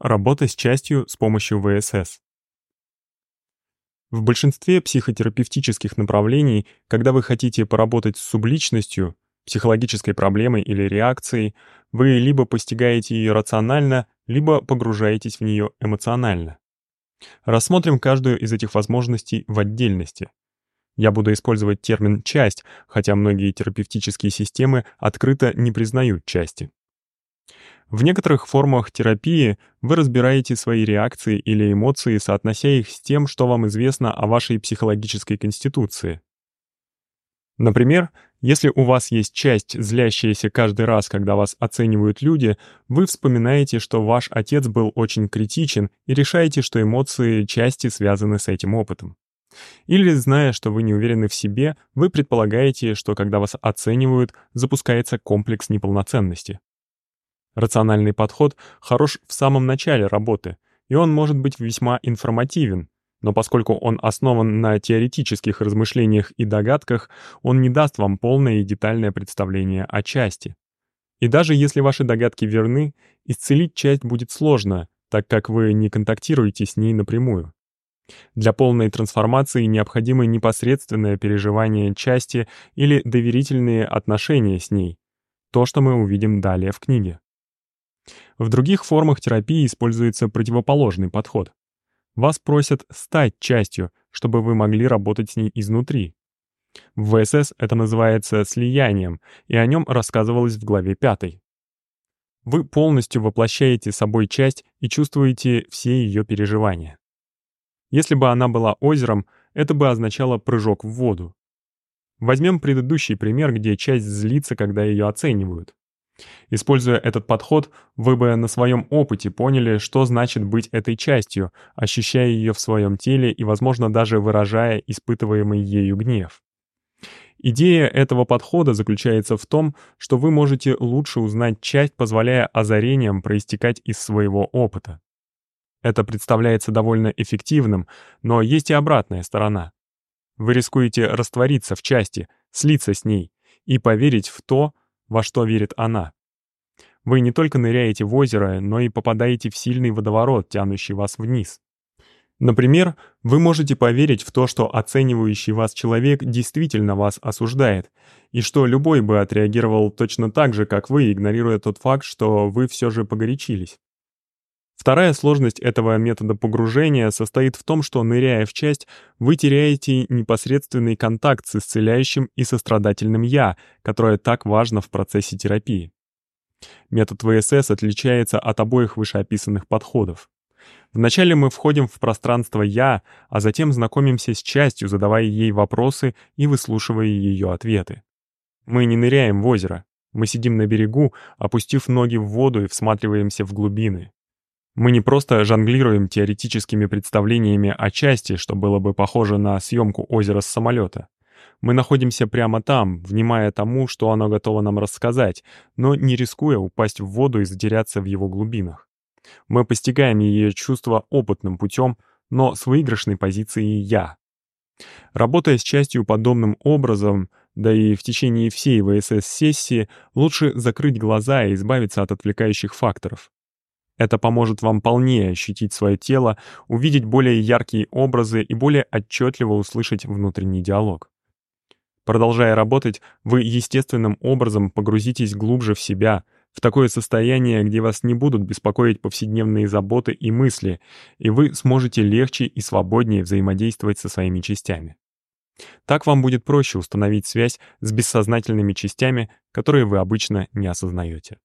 Работа с частью с помощью ВСС. В большинстве психотерапевтических направлений, когда вы хотите поработать с субличностью, психологической проблемой или реакцией, вы либо постигаете ее рационально, либо погружаетесь в нее эмоционально. Рассмотрим каждую из этих возможностей в отдельности. Я буду использовать термин «часть», хотя многие терапевтические системы открыто не признают части. В некоторых формах терапии вы разбираете свои реакции или эмоции, соотнося их с тем, что вам известно о вашей психологической конституции. Например, если у вас есть часть, злящаяся каждый раз, когда вас оценивают люди, вы вспоминаете, что ваш отец был очень критичен и решаете, что эмоции части связаны с этим опытом. Или, зная, что вы не уверены в себе, вы предполагаете, что когда вас оценивают, запускается комплекс неполноценности. Рациональный подход хорош в самом начале работы, и он может быть весьма информативен, но поскольку он основан на теоретических размышлениях и догадках, он не даст вам полное и детальное представление о части. И даже если ваши догадки верны, исцелить часть будет сложно, так как вы не контактируете с ней напрямую. Для полной трансформации необходимо непосредственное переживание части или доверительные отношения с ней, то, что мы увидим далее в книге. В других формах терапии используется противоположный подход. Вас просят стать частью, чтобы вы могли работать с ней изнутри. В ВСС это называется слиянием, и о нем рассказывалось в главе 5. Вы полностью воплощаете собой часть и чувствуете все ее переживания. Если бы она была озером, это бы означало прыжок в воду. Возьмем предыдущий пример, где часть злится, когда ее оценивают. Используя этот подход, вы бы на своем опыте поняли, что значит быть этой частью, ощущая ее в своем теле и, возможно, даже выражая испытываемый ею гнев. Идея этого подхода заключается в том, что вы можете лучше узнать часть, позволяя озарениям проистекать из своего опыта. Это представляется довольно эффективным, но есть и обратная сторона. Вы рискуете раствориться в части, слиться с ней и поверить в то, во что верит она. Вы не только ныряете в озеро, но и попадаете в сильный водоворот, тянущий вас вниз. Например, вы можете поверить в то, что оценивающий вас человек действительно вас осуждает, и что любой бы отреагировал точно так же, как вы, игнорируя тот факт, что вы все же погорячились. Вторая сложность этого метода погружения состоит в том, что, ныряя в часть, вы теряете непосредственный контакт с исцеляющим и сострадательным «я», которое так важно в процессе терапии. Метод ВСС отличается от обоих вышеописанных подходов. Вначале мы входим в пространство «я», а затем знакомимся с частью, задавая ей вопросы и выслушивая ее ответы. Мы не ныряем в озеро. Мы сидим на берегу, опустив ноги в воду и всматриваемся в глубины. Мы не просто жонглируем теоретическими представлениями о части, что было бы похоже на съемку озера с самолета. Мы находимся прямо там, внимая тому, что оно готово нам рассказать, но не рискуя упасть в воду и затеряться в его глубинах. Мы постигаем ее чувства опытным путем, но с выигрышной позицией «я». Работая с частью подобным образом, да и в течение всей ВСС-сессии, лучше закрыть глаза и избавиться от отвлекающих факторов. Это поможет вам полнее ощутить свое тело, увидеть более яркие образы и более отчетливо услышать внутренний диалог. Продолжая работать, вы естественным образом погрузитесь глубже в себя, в такое состояние, где вас не будут беспокоить повседневные заботы и мысли, и вы сможете легче и свободнее взаимодействовать со своими частями. Так вам будет проще установить связь с бессознательными частями, которые вы обычно не осознаете.